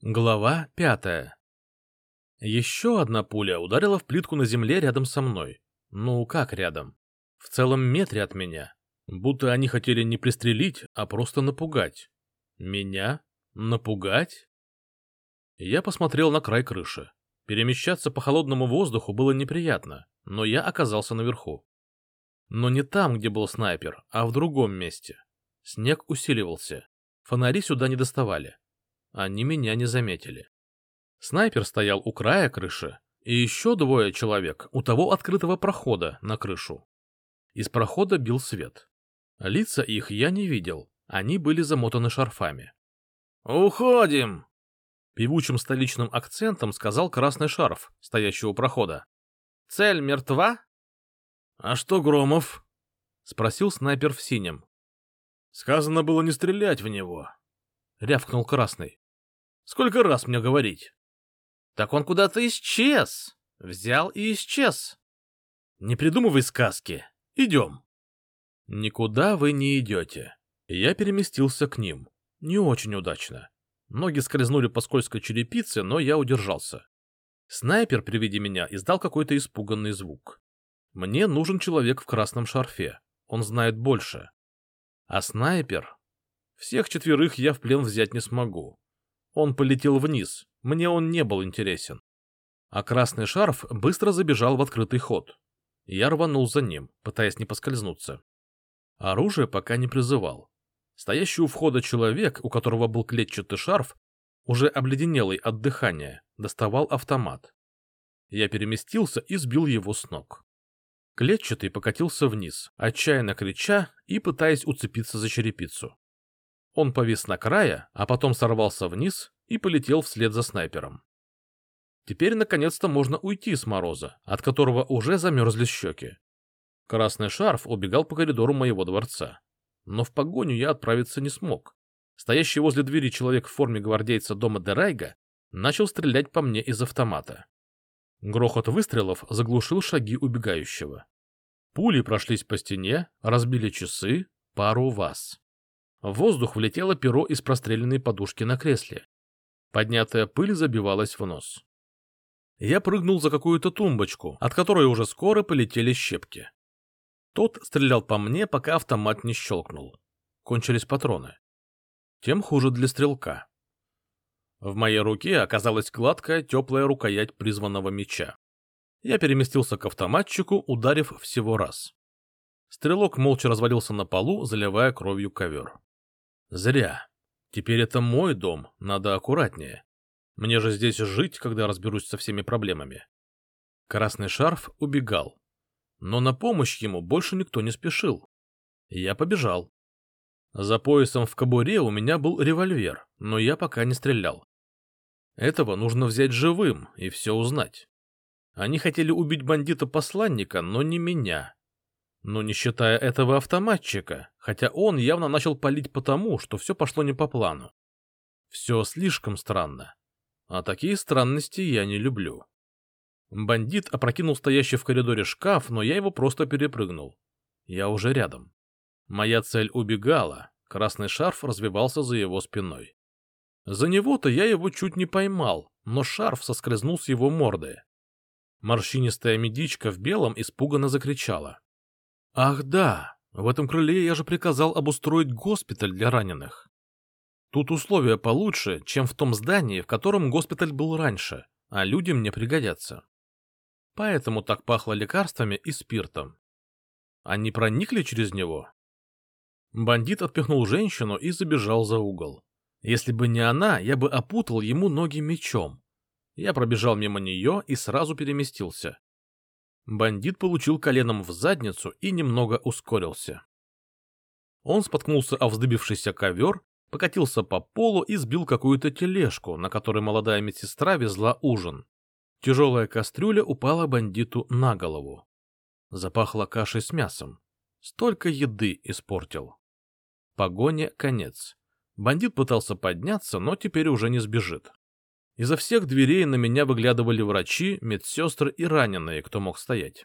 Глава пятая. Еще одна пуля ударила в плитку на земле рядом со мной. Ну, как рядом? В целом метре от меня. Будто они хотели не пристрелить, а просто напугать. Меня? Напугать? Я посмотрел на край крыши. Перемещаться по холодному воздуху было неприятно, но я оказался наверху. Но не там, где был снайпер, а в другом месте. Снег усиливался. Фонари сюда не доставали. Они меня не заметили. Снайпер стоял у края крыши, и еще двое человек у того открытого прохода на крышу. Из прохода бил свет. Лица их я не видел, они были замотаны шарфами. «Уходим!» Певучим столичным акцентом сказал красный шарф, стоящий у прохода. «Цель мертва?» «А что Громов?» — спросил снайпер в синем. «Сказано было не стрелять в него», — рявкнул красный. «Сколько раз мне говорить?» «Так он куда-то исчез. Взял и исчез». «Не придумывай сказки. Идем». «Никуда вы не идете». Я переместился к ним. Не очень удачно. Ноги скользнули по скользкой черепице, но я удержался. Снайпер при виде меня издал какой-то испуганный звук. Мне нужен человек в красном шарфе. Он знает больше. А снайпер... Всех четверых я в плен взять не смогу. Он полетел вниз, мне он не был интересен. А красный шарф быстро забежал в открытый ход. Я рванул за ним, пытаясь не поскользнуться. Оружие пока не призывал. Стоящий у входа человек, у которого был клетчатый шарф, уже обледенелый от дыхания, доставал автомат. Я переместился и сбил его с ног. Клетчатый покатился вниз, отчаянно крича и пытаясь уцепиться за черепицу. Он повис на крае, а потом сорвался вниз и полетел вслед за снайпером. Теперь наконец-то можно уйти с мороза, от которого уже замерзли щеки. Красный шарф убегал по коридору моего дворца. Но в погоню я отправиться не смог. Стоящий возле двери человек в форме гвардейца дома Дерайга начал стрелять по мне из автомата. Грохот выстрелов заглушил шаги убегающего. Пули прошлись по стене, разбили часы, пару ваз. В воздух влетело перо из простреленной подушки на кресле. Поднятая пыль забивалась в нос. Я прыгнул за какую-то тумбочку, от которой уже скоро полетели щепки. Тот стрелял по мне, пока автомат не щелкнул. Кончились патроны. Тем хуже для стрелка. В моей руке оказалась гладкая, теплая рукоять призванного меча. Я переместился к автоматчику, ударив всего раз. Стрелок молча развалился на полу, заливая кровью ковер. Зря. Теперь это мой дом, надо аккуратнее. Мне же здесь жить, когда разберусь со всеми проблемами. Красный шарф убегал. Но на помощь ему больше никто не спешил. Я побежал. За поясом в кобуре у меня был револьвер, но я пока не стрелял. Этого нужно взять живым и все узнать. Они хотели убить бандита-посланника, но не меня. Но не считая этого автоматчика, хотя он явно начал палить потому, что все пошло не по плану. Все слишком странно. А такие странности я не люблю. Бандит опрокинул стоящий в коридоре шкаф, но я его просто перепрыгнул. Я уже рядом. Моя цель убегала, красный шарф развивался за его спиной. За него-то я его чуть не поймал, но шарф соскользнул с его морды. Морщинистая медичка в белом испуганно закричала. Ах да, в этом крыле я же приказал обустроить госпиталь для раненых. Тут условия получше, чем в том здании, в котором госпиталь был раньше, а люди мне пригодятся. Поэтому так пахло лекарствами и спиртом. Они проникли через него? Бандит отпихнул женщину и забежал за угол. Если бы не она, я бы опутал ему ноги мечом. Я пробежал мимо нее и сразу переместился. Бандит получил коленом в задницу и немного ускорился. Он споткнулся о вздыбившийся ковер, покатился по полу и сбил какую-то тележку, на которой молодая медсестра везла ужин. Тяжелая кастрюля упала бандиту на голову. Запахло кашей с мясом. Столько еды испортил. Погоне конец. Бандит пытался подняться, но теперь уже не сбежит. Изо всех дверей на меня выглядывали врачи, медсестры и раненые, кто мог стоять.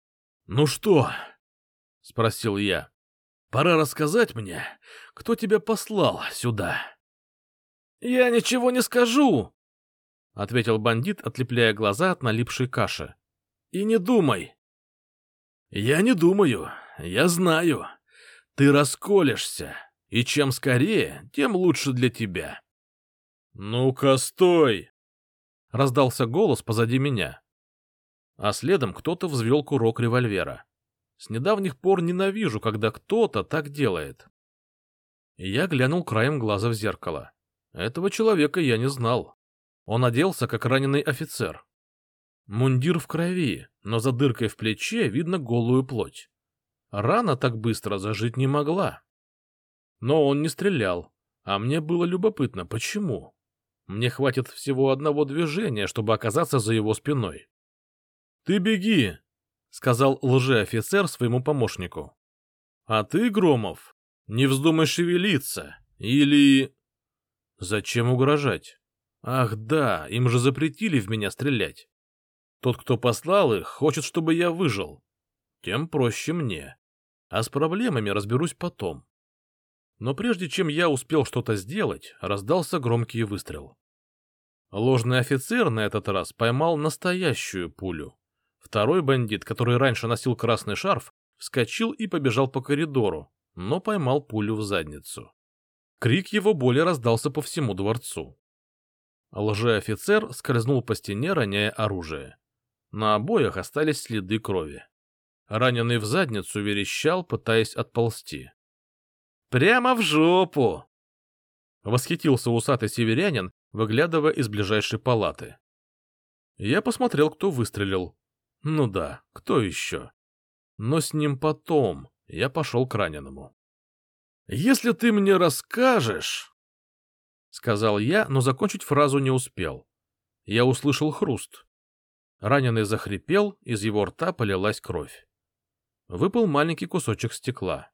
— Ну что? — спросил я. — Пора рассказать мне, кто тебя послал сюда. Я ничего не скажу, — ответил бандит, отлепляя глаза от налипшей каши. — И не думай. — Я не думаю, я знаю. Ты расколешься, и чем скорее, тем лучше для тебя. — Ну-ка, стой! — раздался голос позади меня. А следом кто-то взвел курок револьвера. С недавних пор ненавижу, когда кто-то так делает. Я глянул краем глаза в зеркало. Этого человека я не знал. Он оделся, как раненый офицер. Мундир в крови, но за дыркой в плече видно голую плоть. Рана так быстро зажить не могла. Но он не стрелял, а мне было любопытно, почему. Мне хватит всего одного движения, чтобы оказаться за его спиной. — Ты беги, — сказал лжеофицер своему помощнику. — А ты, Громов, не вздумай шевелиться, или... Зачем угрожать? Ах да, им же запретили в меня стрелять. Тот, кто послал их, хочет, чтобы я выжил. Тем проще мне. А с проблемами разберусь потом. Но прежде чем я успел что-то сделать, раздался громкий выстрел. Ложный офицер на этот раз поймал настоящую пулю. Второй бандит, который раньше носил красный шарф, вскочил и побежал по коридору, но поймал пулю в задницу. Крик его боли раздался по всему дворцу. Лжеофицер скользнул по стене, роняя оружие. На обоях остались следы крови. Раненый в задницу верещал, пытаясь отползти. «Прямо в жопу!» Восхитился усатый северянин, выглядывая из ближайшей палаты. Я посмотрел, кто выстрелил. Ну да, кто еще? Но с ним потом я пошел к раненому. «Если ты мне расскажешь...» — сказал я, но закончить фразу не успел. Я услышал хруст. Раненый захрипел, из его рта полилась кровь. Выпал маленький кусочек стекла.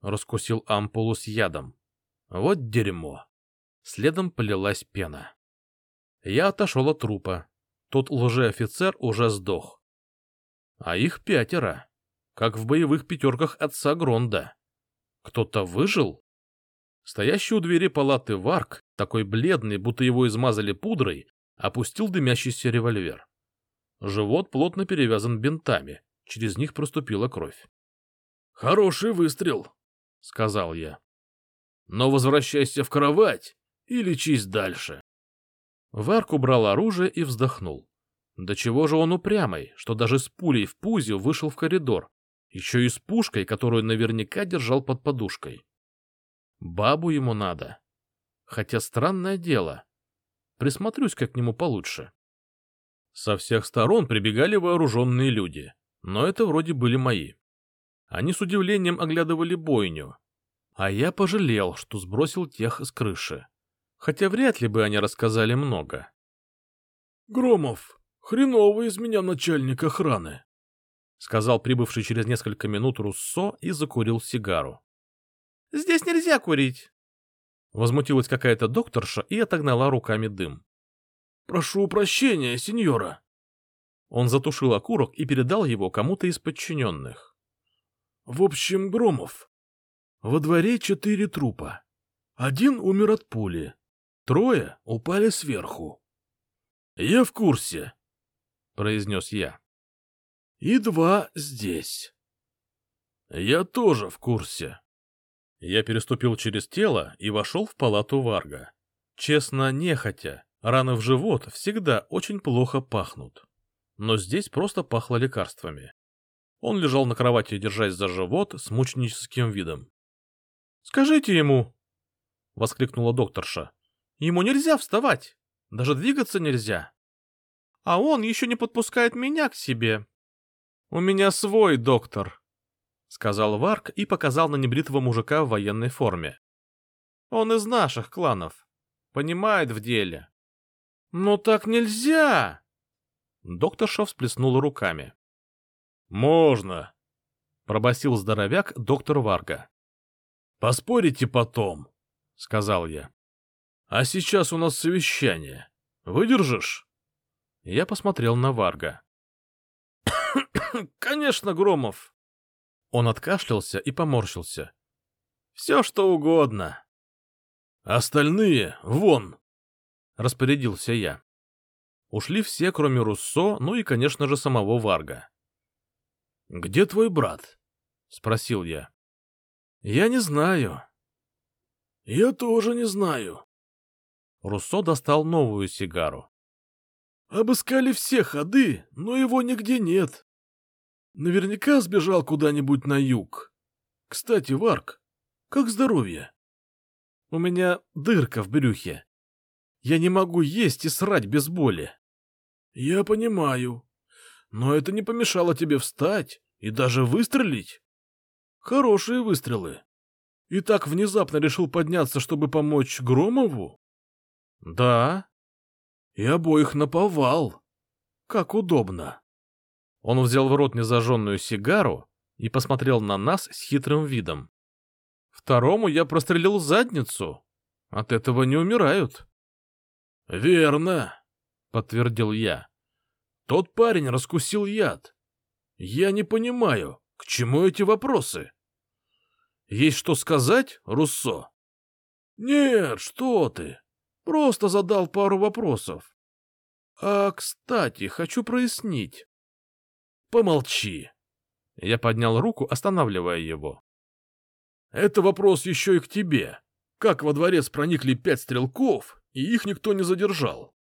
Раскусил ампулу с ядом. Вот дерьмо. Следом полилась пена. Я отошел от трупа. Тот лжеофицер уже сдох. А их пятеро, как в боевых пятерках отца Гронда. Кто-то выжил? Стоящий у двери палаты Варк, такой бледный, будто его измазали пудрой, опустил дымящийся револьвер. Живот плотно перевязан бинтами, через них проступила кровь. — Хороший выстрел, — сказал я. — Но возвращайся в кровать и лечись дальше. Варк убрал оружие и вздохнул. До чего же он упрямый, что даже с пулей в пузе вышел в коридор, еще и с пушкой, которую наверняка держал под подушкой. Бабу ему надо. Хотя странное дело. Присмотрюсь как к нему получше. Со всех сторон прибегали вооруженные люди, но это вроде были мои. Они с удивлением оглядывали бойню, а я пожалел, что сбросил тех с крыши. Хотя вряд ли бы они рассказали много. — Громов, хреновый из меня начальник охраны, — сказал прибывший через несколько минут Руссо и закурил сигару. — Здесь нельзя курить. Возмутилась какая-то докторша и отогнала руками дым. — Прошу прощения, сеньора. Он затушил окурок и передал его кому-то из подчиненных. — В общем, Громов, во дворе четыре трупа. Один умер от пули, трое упали сверху. — Я в курсе, — произнес я и два здесь. Я тоже в курсе. Я переступил через тело и вошел в палату Варга. Честно, нехотя, раны в живот всегда очень плохо пахнут. Но здесь просто пахло лекарствами. Он лежал на кровати, держась за живот с мученическим видом. — Скажите ему, — воскликнула докторша, — ему нельзя вставать, даже двигаться нельзя. А он еще не подпускает меня к себе. «У меня свой доктор», — сказал Варк и показал на небритого мужика в военной форме. «Он из наших кланов. Понимает в деле». «Ну так нельзя!» Докторша всплеснула руками. «Можно», — пробасил здоровяк доктор Варга. «Поспорите потом», — сказал я. «А сейчас у нас совещание. Выдержишь?» Я посмотрел на Варга. Конечно, Громов. Он откашлялся и поморщился. Все, что угодно. Остальные вон! — распорядился я. Ушли все, кроме Руссо, ну и, конечно же, самого Варга. — Где твой брат? — спросил я. — Я не знаю. — Я тоже не знаю. Руссо достал новую сигару. — Обыскали все ходы, но его нигде нет. Наверняка сбежал куда-нибудь на юг. Кстати, Варк, как здоровье? — У меня дырка в брюхе. Я не могу есть и срать без боли. — Я понимаю. Но это не помешало тебе встать и даже выстрелить. Хорошие выстрелы. И так внезапно решил подняться, чтобы помочь Громову? — Да. И обоих наповал. Как удобно. Он взял в рот незажженную сигару и посмотрел на нас с хитрым видом. Второму я прострелил задницу. От этого не умирают. — Верно, — подтвердил я. Тот парень раскусил яд. Я не понимаю, к чему эти вопросы? Есть что сказать, Руссо? Нет, что ты. Просто задал пару вопросов. А, кстати, хочу прояснить. Помолчи. Я поднял руку, останавливая его. Это вопрос еще и к тебе. Как во дворец проникли пять стрелков, и их никто не задержал?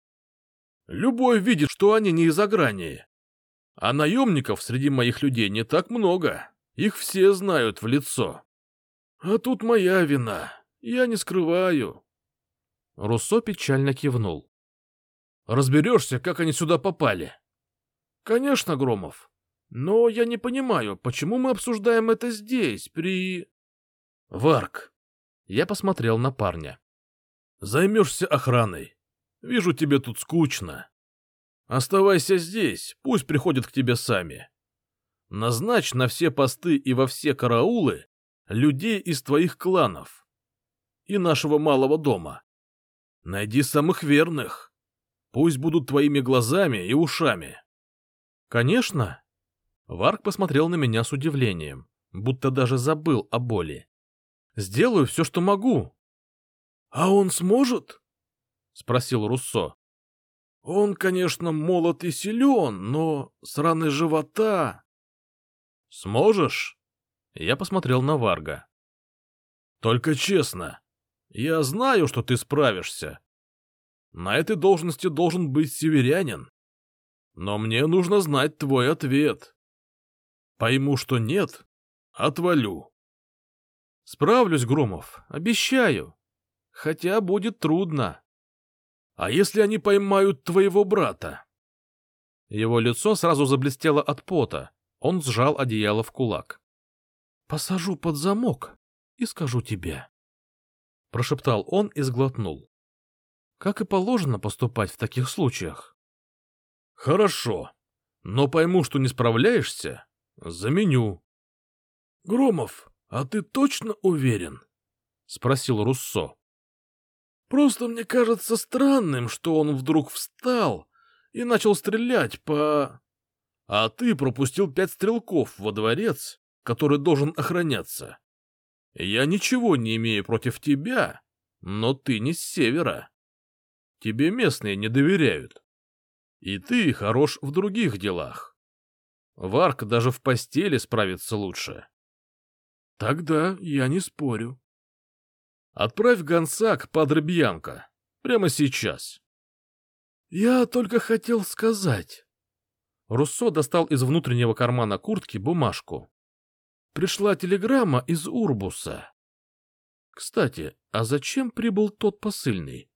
Любой видит, что они не из ограни. А наемников среди моих людей не так много. Их все знают в лицо. А тут моя вина. Я не скрываю. Руссо печально кивнул. Разберешься, как они сюда попали? Конечно, Громов. Но я не понимаю, почему мы обсуждаем это здесь, при... Варк. Я посмотрел на парня. Займешься охраной. Вижу, тебе тут скучно. Оставайся здесь, пусть приходят к тебе сами. Назначь на все посты и во все караулы людей из твоих кланов и нашего малого дома. Найди самых верных. Пусть будут твоими глазами и ушами. Конечно. Варк посмотрел на меня с удивлением, будто даже забыл о боли. Сделаю все, что могу. — А он сможет? — спросил Руссо. — Он, конечно, молод и силен, но с раны живота... — Сможешь? Я посмотрел на Варга. — Только честно, я знаю, что ты справишься. На этой должности должен быть северянин. Но мне нужно знать твой ответ. Пойму, что нет, отвалю. Справлюсь, Громов, обещаю. Хотя будет трудно. А если они поймают твоего брата? Его лицо сразу заблестело от пота. Он сжал одеяло в кулак. — Посажу под замок и скажу тебе. Прошептал он и сглотнул. Как и положено поступать в таких случаях. — Хорошо, но пойму, что не справляешься, заменю. — Громов, а ты точно уверен? — спросил Руссо. — Просто мне кажется странным, что он вдруг встал и начал стрелять по... А ты пропустил пять стрелков во дворец, который должен охраняться. Я ничего не имею против тебя, но ты не с севера. Тебе местные не доверяют. И ты хорош в других делах. Варк даже в постели справится лучше. Тогда я не спорю. Отправь гонца к Падре Бьянко. Прямо сейчас. Я только хотел сказать. Руссо достал из внутреннего кармана куртки бумажку. Пришла телеграмма из Урбуса. Кстати, а зачем прибыл тот посыльный?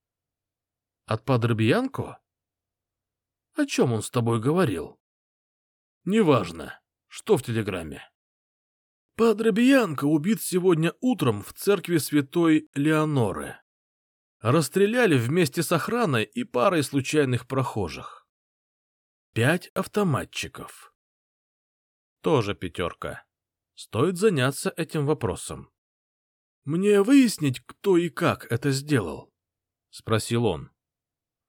От Падре Бьянко? О чем он с тобой говорил? Неважно. Что в телеграмме? Падре Бьянко убит сегодня утром в церкви святой Леоноры. Расстреляли вместе с охраной и парой случайных прохожих. Пять автоматчиков. Тоже пятерка. Стоит заняться этим вопросом. — Мне выяснить, кто и как это сделал? — спросил он.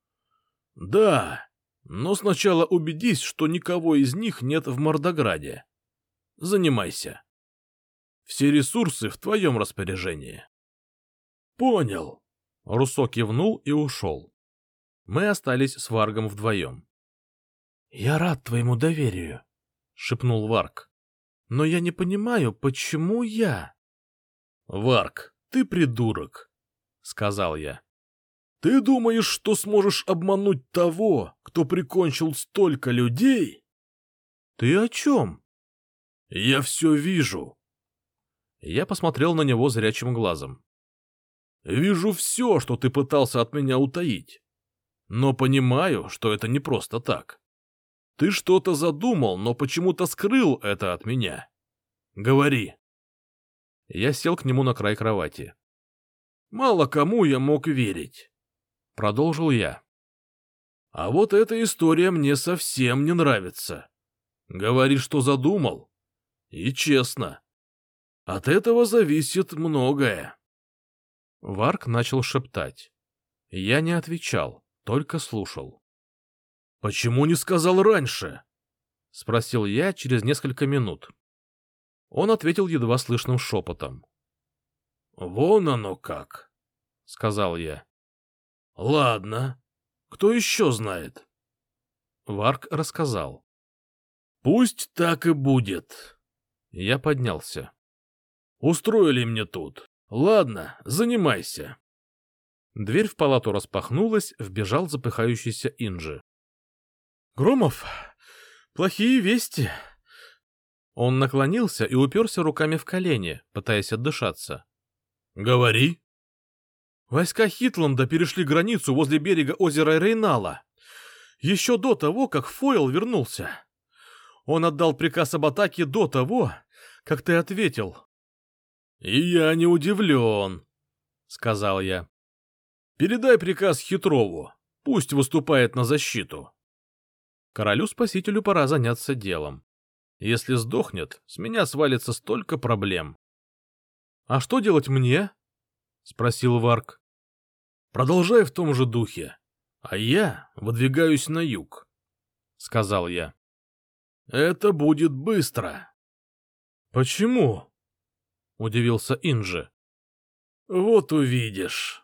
— Да, но сначала убедись, что никого из них нет в Мордограде. Занимайся. Все ресурсы в твоем распоряжении. — Понял. Руссо кивнул и ушел. Мы остались с Варгом вдвоем. — Я рад твоему доверию, — шепнул Варг. — Но я не понимаю, почему я... — Варг, ты придурок, — сказал я. — Ты думаешь, что сможешь обмануть того, кто прикончил столько людей? — Ты о чем? — Я все вижу. Я посмотрел на него зрячим глазом. — Вижу все, что ты пытался от меня утаить. Но понимаю, что это не просто так. Ты что-то задумал, но почему-то скрыл это от меня. Говори. Я сел к нему на край кровати. Мало кому я мог верить. Продолжил я. А вот эта история мне совсем не нравится. Говори, что задумал. И честно. От этого зависит многое. Варк начал шептать. Я не отвечал, только слушал. — Почему не сказал раньше? — спросил я через несколько минут. Он ответил едва слышным шепотом. — Вон оно как, — сказал я. — Ладно. Кто еще знает? Варк рассказал. — Пусть так и будет. Я поднялся. — Устроили мне тут. Ладно, занимайся. Дверь в палату распахнулась, вбежал запыхающийся Инжи. — Громов, плохие вести. Он наклонился и уперся руками в колени, пытаясь отдышаться. — Говори. Войска Хитланда перешли границу возле берега озера Рейнала. Еще до того, как Фойл вернулся. Он отдал приказ об атаке до того, как ты ответил. — И я не удивлен, — сказал я. Передай приказ Хитрову. Пусть выступает на защиту. Королю-спасителю пора заняться делом. Если сдохнет, с меня свалится столько проблем. — А что делать мне? — спросил Варк. — Продолжай в том же духе, а я выдвигаюсь на юг, — сказал я. — Это будет быстро. — Почему? — удивился Инжи. — Вот увидишь.